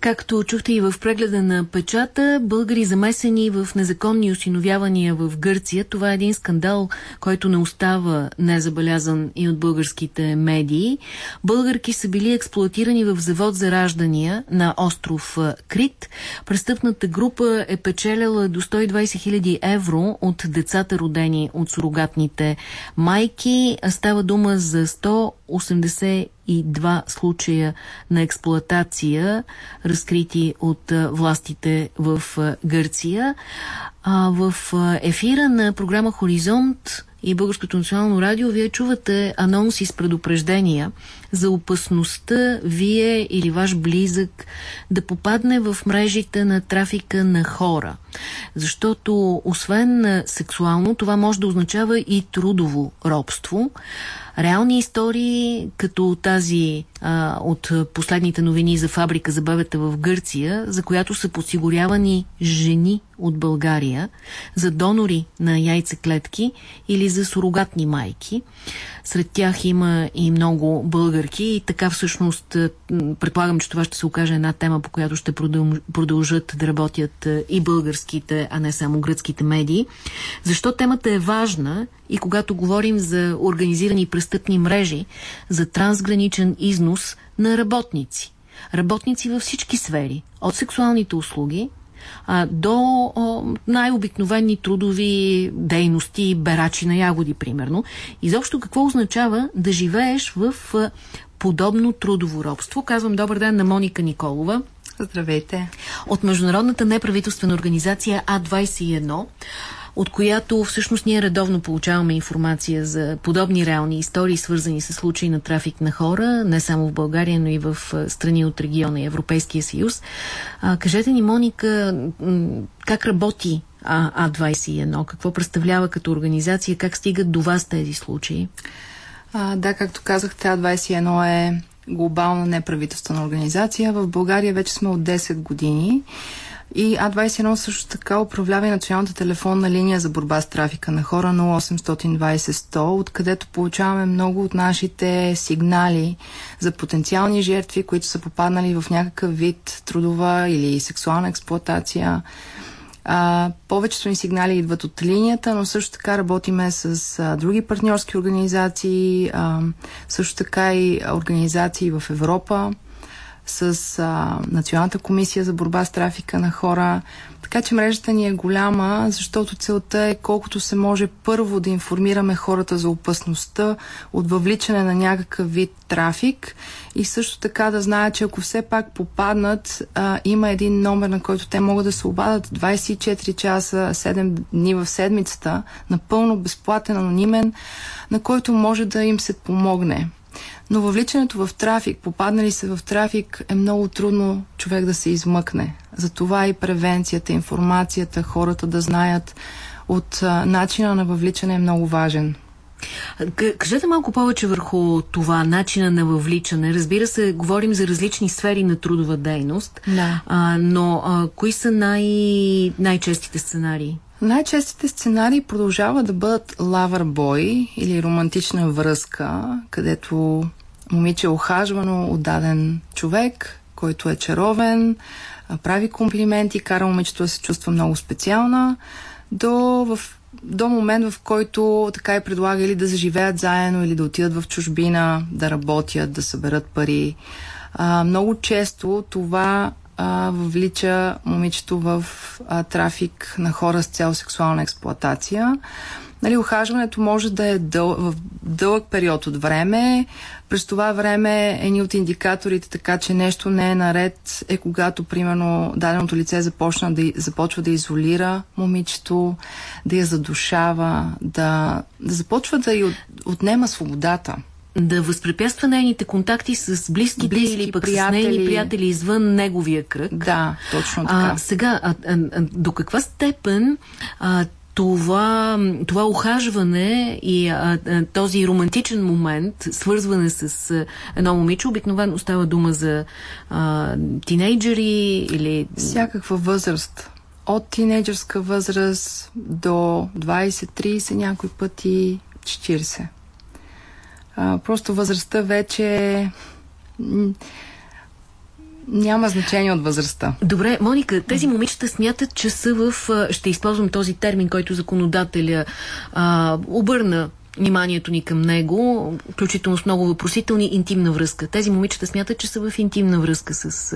Както чухте и в прегледа на печата, българи замесени в незаконни осиновявания в Гърция, това е един скандал, който не остава незабелязан и от българските медии. Българки са били експлуатирани в завод за раждания на остров Крит. Престъпната група е печеляла до 120 000 евро от децата родени от сурогатните майки. Става дума за 100 82 случая на експлоатация, разкрити от властите в Гърция. А в ефира на програма Хоризонт и Българското национално радио вие чувате анонси с предупреждения за опасността вие или ваш близък да попадне в мрежите на трафика на хора. Защото освен сексуално, това може да означава и трудово робство. Реални истории, като тази а, от последните новини за фабрика за бебета в Гърция, за която са подсигурявани жени от България, за донори на яйцеклетки или за сурогатни майки. Сред тях има и много българки и така всъщност предполагам, че това ще се окаже една тема, по която ще продължат да работят и българските, а не само гръцките медии. Защо темата е важна и когато говорим за организирани престъпни мрежи, за трансграничен износ на работници. Работници във всички сфери, от сексуалните услуги а, до най-обикновени трудови дейности, берачи на ягоди, примерно. Изобщо какво означава да живееш в а, подобно трудово робство? Казвам добър ден на Моника Николова. Здравейте. От Международната неправителствена организация А21 от която всъщност ние редовно получаваме информация за подобни реални истории, свързани с случаи на трафик на хора, не само в България, но и в страни от региона и Европейския съюз. А, кажете ни, Моника, как работи а, А21? Какво представлява като организация? Как стигат до вас тези случаи? А, да, както казахте, А21 е глобална неправителствена организация. В България вече сме от 10 години. И А21 също така управлява и националната телефонна линия за борба с трафика на хора 0820-100, откъдето получаваме много от нашите сигнали за потенциални жертви, които са попаднали в някакъв вид трудова или сексуална експлоатация. А, повечето ни сигнали идват от линията, но също така работиме с а, други партньорски организации, а, също така и организации в Европа с а, Националната комисия за борба с трафика на хора. Така че мрежата ни е голяма, защото целта е колкото се може първо да информираме хората за опасността от въвличане на някакъв вид трафик и също така да знаят, че ако все пак попаднат, а, има един номер, на който те могат да се обадат 24 часа, 7 дни в седмицата, напълно безплатен, анонимен, на който може да им се помогне. Но въвличането в трафик, попаднали се в трафик, е много трудно човек да се измъкне. Затова и превенцията, информацията, хората да знаят от а, начина на въвличане е много важен. Кажете малко повече върху това начина на въвличане. Разбира се, говорим за различни сфери на трудова дейност, да. а, но а, кои са най- най-честите сценарии? Най-честите сценарии продължават да бъдат лавър бой или романтична връзка, където момиче е охажвано от даден човек, който е чаровен, прави комплименти, кара момичето да се чувства много специална, до, в, до момент, в който така е предлага или да заживеят заедно, или да отидат в чужбина, да работят, да съберат пари. А, много често това а, въвлича момичето в а, трафик на хора с цел сексуална експлоатация. Нали, ухажването може да е дъл, в дълъг период от време. През това време едни от индикаторите, така че нещо не е наред, е когато, примерно, даденото лице започна да, започва да изолира момичето, да я задушава, да, да започва да й от, отнема свободата да възпрепятства нейните контакти с близките Близки, или пък приятели. с нейни приятели извън неговия кръг. Да, точно така. А, сега, а, а, до каква степен а, това, това ухажване и а, а, този романтичен момент, свързване с а, едно момиче, обикновено става дума за а, тинейджери или... Всякаква възраст. От тинейджерска възраст до 20-30, някой пъти 40. А, просто възрастта вече Няма значение от възрастта. Добре, Моника, тези момичета смятат, че са в... Ще използвам този термин, който законодателя а, обърна вниманието ни към него, включително с много въпросителни, интимна връзка. Тези момичета смятат, че са в интимна връзка с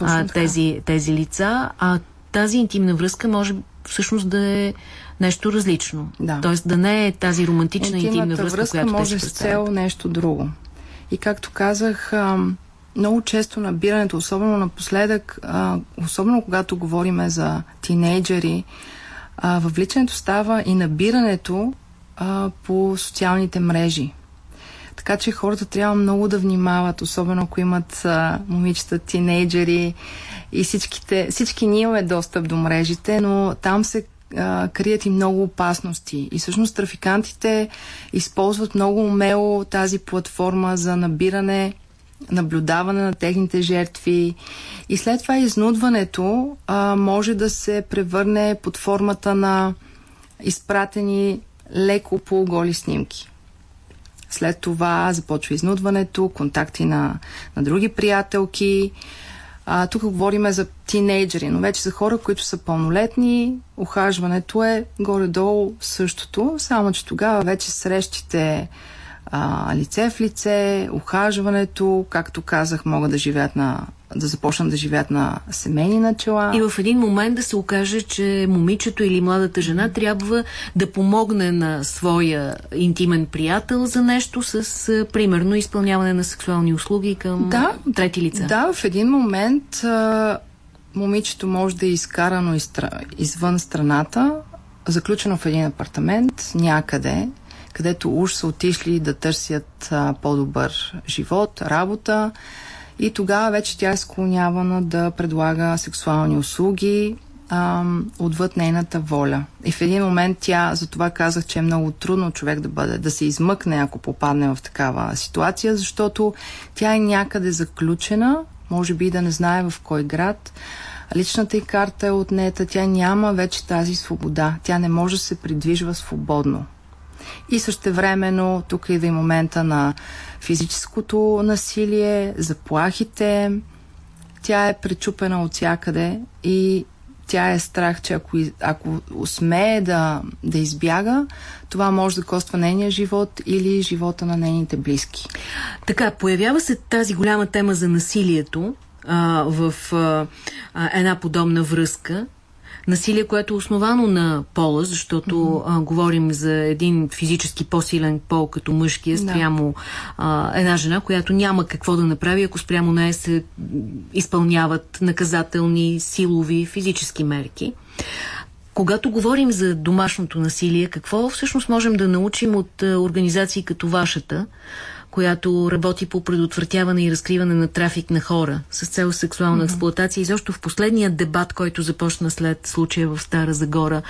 а, тези, тези лица, а тази интимна връзка може всъщност да е нещо различно. Да. Тоест да не е тази романтична Интимната интимна връзка, връзка която може с цел нещо друго. И както казах, много често набирането, особено напоследък, особено когато говориме за тинейджери, въвличането става и набирането по социалните мрежи. Така че хората трябва много да внимават, особено ако имат а, момичета, тинейджери и всичките, всички ние имаме достъп до мрежите, но там се крият и много опасности. И всъщност трафикантите използват много умело тази платформа за набиране, наблюдаване на техните жертви и след това изнудването а, може да се превърне под формата на изпратени леко полуголи снимки. След това започва изнудването, контакти на, на други приятелки. А, тук говорим за тинейджери, но вече за хора, които са пълнолетни, ухажването е горе-долу същото, само че тогава вече срещите а, лице в лице, ухажването, както казах, могат да живеят на да започнат да живеят на семейни начала. И в един момент да се окаже, че момичето или младата жена трябва да помогне на своя интимен приятел за нещо с, примерно, изпълняване на сексуални услуги към да, трети лица. Да, в един момент а, момичето може да е изкарано извън страната, заключено в един апартамент някъде, където уж са отишли да търсят по-добър живот, работа. И тогава вече тя е склонявана да предлага сексуални услуги ам, отвъд нейната воля. И в един момент тя, за това казах, че е много трудно човек да бъде, да се измъкне, ако попадне в такава ситуация, защото тя е някъде заключена, може би да не знае в кой град. Личната й карта е отнета, тя няма вече тази свобода. Тя не може да се придвижва свободно. И същевременно тук идва и момента на физическото насилие, заплахите. Тя е пречупена от всякъде и тя е страх, че ако, ако усмее да, да избяга, това може да коства нейния живот или живота на нейните близки. Така, появява се тази голяма тема за насилието а, в а, една подобна връзка насилие, което е основано на пола, защото mm-hmm. а, говорим за един физически по-силен пол като мъжкия спрямо да. а, една жена, която няма какво да направи, ако спрямо нея се изпълняват наказателни, силови, физически мерки. Когато говорим за домашното насилие, какво всъщност можем да научим от организации като вашата, която работи по предотвратяване и разкриване на трафик на хора с цел сексуална експлуатация. И защо в последния дебат, който започна след случая в Стара Загора,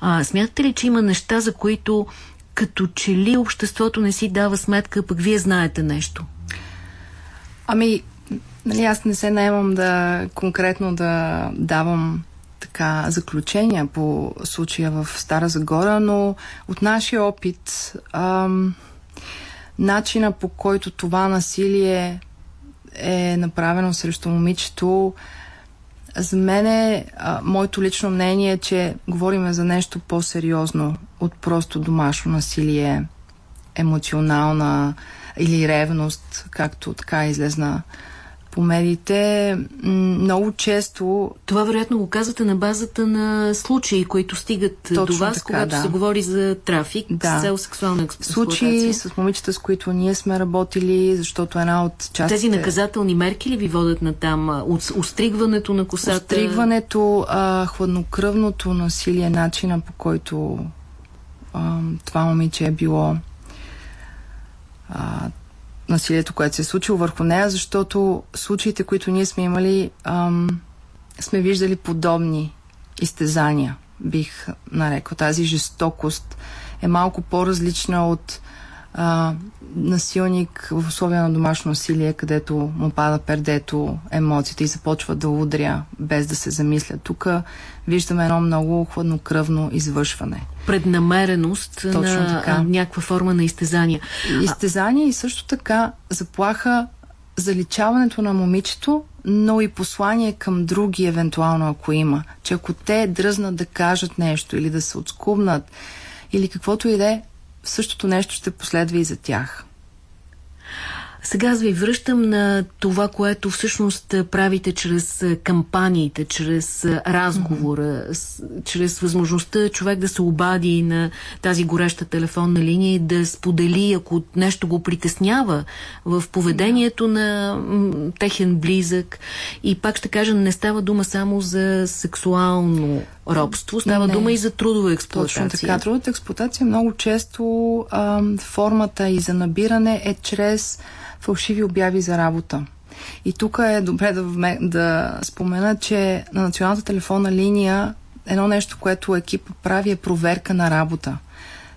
а, смятате ли, че има неща, за които като че ли обществото не си дава сметка, пък вие знаете нещо? Ами, нали, аз не се наемам да конкретно да давам така заключения по случая в Стара Загора, но от нашия опит ам, начина по който това насилие е направено срещу момичето, за мен е, моето лично мнение е, че говорим за нещо по-сериозно от просто домашно насилие, емоционална или ревност, както така излезна по медиите много често... Това вероятно го казвате на базата на случаи, които стигат Точно до вас, така, когато да. се говори за трафик да. с цел сексуална експлуатация. Случаи с момичета, с които ние сме работили, защото една от частите... Тези наказателни мерки ли ви водят на там? Остригването на косата? Остригването, а, хладнокръвното насилие, начина по който а, това момиче е било а, насилието, което се е случило върху нея, защото случаите, които ние сме имали, ам, сме виждали подобни изтезания, бих нарекал. Тази жестокост е малко по-различна от а, насилник в условия на домашно насилие, където му пада пердето, емоциите и започва да удря без да се замисля. Тук виждаме едно много хладнокръвно извършване. Преднамереност Точно на така. някаква форма на изтезания. Изтезания и също така заплаха заличаването на момичето, но и послание към други, евентуално, ако има. Че ако те дръзнат да кажат нещо или да се отскубнат, или каквото и да е, същото нещо ще последва и за тях. Сега аз ви връщам на това, което всъщност правите чрез кампаниите, чрез разговора, mm -hmm. чрез възможността човек да се обади на тази гореща телефонна линия и да сподели, ако нещо го притеснява в поведението на техен близък. И пак ще кажа, не става дума само за сексуално робство, става не, дума и за трудова експлуатация. Точно така. Трудовата експлуатация много често а, формата и за набиране е чрез фалшиви обяви за работа. И тук е добре да, да спомена, че на националната телефонна линия едно нещо, което екипа прави е проверка на работа.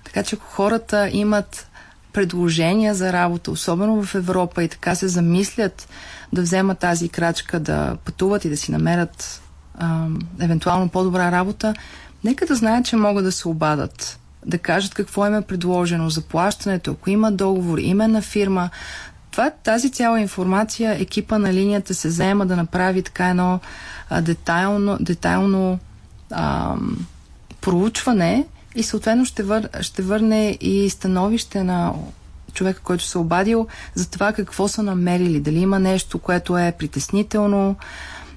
Така че ако хората имат предложения за работа, особено в Европа и така се замислят да вземат тази крачка, да пътуват и да си намерят а, евентуално по-добра работа, нека да знаят, че могат да се обадат да кажат какво им е предложено, заплащането, ако има договор, име на фирма, това, тази цяла информация екипа на линията се заема да направи така едно а, детайлно, детайлно а, проучване и съответно ще, вър, ще върне и становище на човека, който се обадил за това какво са намерили, дали има нещо, което е притеснително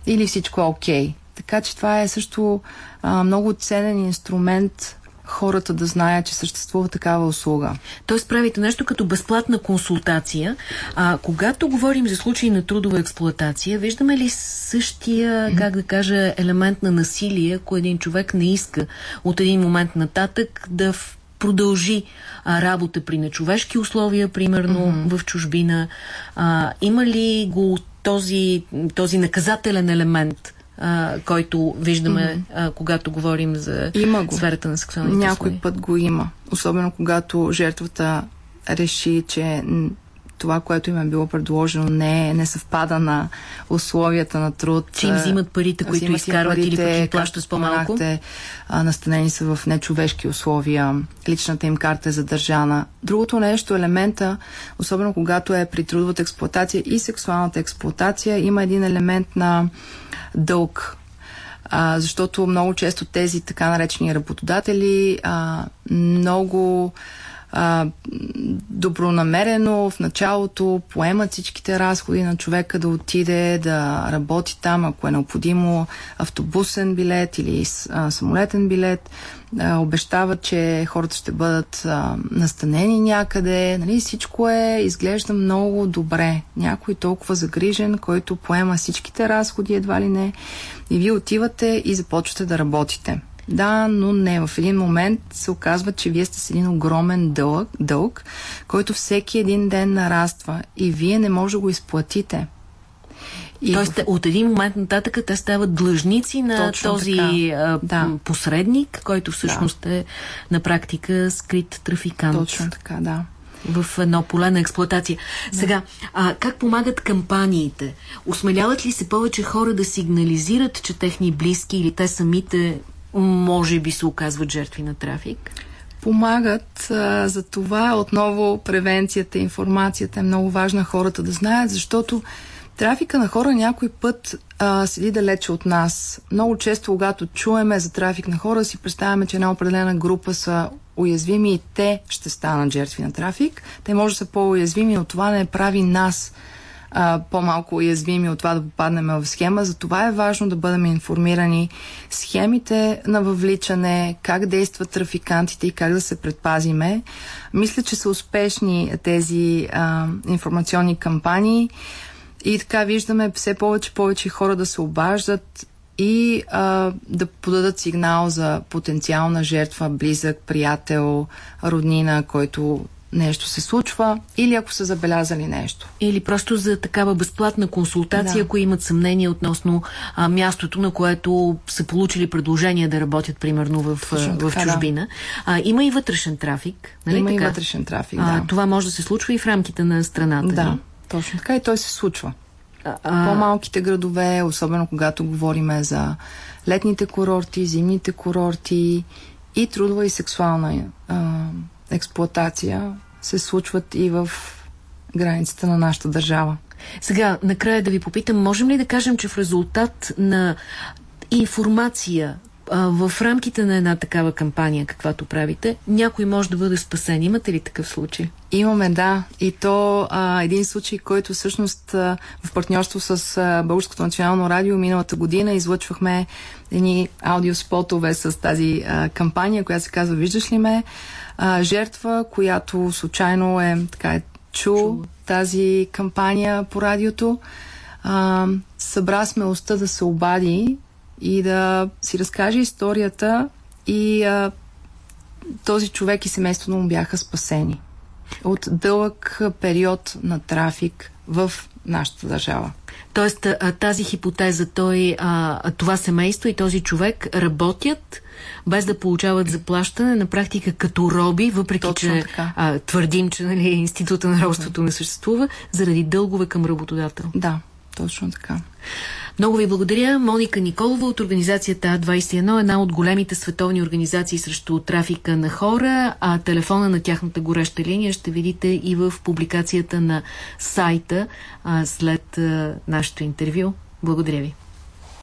или всичко е окей. Okay. Така че това е също а, много ценен инструмент хората да знаят, че съществува такава услуга. Тоест правите нещо като безплатна консултация. А когато говорим за случаи на трудова експлуатация, виждаме ли същия, как да кажа, елемент на насилие, ако един човек не иска от един момент нататък да продължи а, работа при нечовешки условия, примерно mm -hmm. в чужбина. А, има ли го този, този наказателен елемент а, който виждаме, а, когато говорим за има го. сферата на сексуалните Някой услуги. път го има. Особено когато жертвата реши, че това, което им е било предложено, не, не съвпада на условията на труд. Че им взимат парите, които изкарват парите, или пък им плащат с по-малко? настанени са в нечовешки условия, личната им карта е задържана. Другото нещо, елемента, особено когато е при трудовата експлуатация и сексуалната експлуатация, има един елемент на дълг. А, защото много често тези така наречени работодатели а, много а, добронамерено в началото поемат всичките разходи на човека да отиде, да работи там, ако е необходимо автобусен билет или а, самолетен билет. А, обещават, че хората ще бъдат а, настанени някъде. Нали? Всичко е, изглежда много добре. Някой толкова загрижен, който поема всичките разходи, едва ли не. И вие отивате и започвате да работите. Да, но не. В един момент се оказва, че вие сте с един огромен дълг, дълг който всеки един ден нараства и вие не може да го изплатите. И Тоест, в... от един момент нататък те стават длъжници на Точно този а, да. посредник, който всъщност да. е на практика скрит трафикант. Точно така, да в едно поле на експлуатация. Да. Сега, а, как помагат кампаниите? Осмеляват ли се повече хора да сигнализират, че техни близки или те самите може би се оказват жертви на трафик? Помагат. За това отново превенцията, информацията е много важна хората да знаят, защото трафика на хора някой път а, седи далече от нас. Много често, когато чуеме за трафик на хора, си представяме, че една определена група са уязвими и те ще станат жертви на трафик. Те може да са по-уязвими, но това не прави нас а, по-малко уязвими от това да попаднем в схема. Затова е важно да бъдем информирани схемите на въвличане, как действат трафикантите и как да се предпазиме. Мисля, че са успешни тези а, информационни кампании и така виждаме все повече повече хора да се обаждат и а, да подадат сигнал за потенциална жертва, близък, приятел, роднина, който нещо се случва или ако са забелязали нещо. Или просто за такава безплатна консултация, да. ако имат съмнение относно а, мястото, на което са получили предложение да работят, примерно в, в така, чужбина. Да. А, има и вътрешен трафик. Нали има така? и вътрешен трафик, да. това може да се случва и в рамките на страната. Да, не? точно така и той се случва. А... По-малките градове, особено когато говориме за летните курорти, зимните курорти и трудова и сексуална а, експлоатация се случват и в границата на нашата държава. Сега, накрая да ви попитам, можем ли да кажем, че в резултат на информация в рамките на една такава кампания, каквато правите, някой може да бъде спасен. Имате ли такъв случай? Имаме, да. И то а, един случай, който всъщност а, в партньорство с а, Българското национално радио миналата година излъчвахме едни аудиоспотове с тази а, кампания, която се казва Виждаш ли ме? А, жертва, която случайно е, така е чу, чу тази кампания по радиото. А, събра смелостта да се обади и да си разкаже историята и а, този човек и семейството му бяха спасени от дълъг период на трафик в нашата държава. Тоест тази хипотеза, той, а, това семейство и този човек работят без да получават заплащане, на практика като роби, въпреки Точно че а, твърдим, че нали, института на робството не съществува, заради дългове към работодател. Да, точно така. Много ви благодаря. Моника Николова от организацията А21, една от големите световни организации срещу трафика на хора, а телефона на тяхната гореща линия ще видите и в публикацията на сайта а, след а, нашето интервю. Благодаря ви.